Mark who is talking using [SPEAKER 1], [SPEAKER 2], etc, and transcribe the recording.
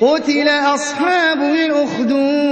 [SPEAKER 1] قتل أصحاب الأخدود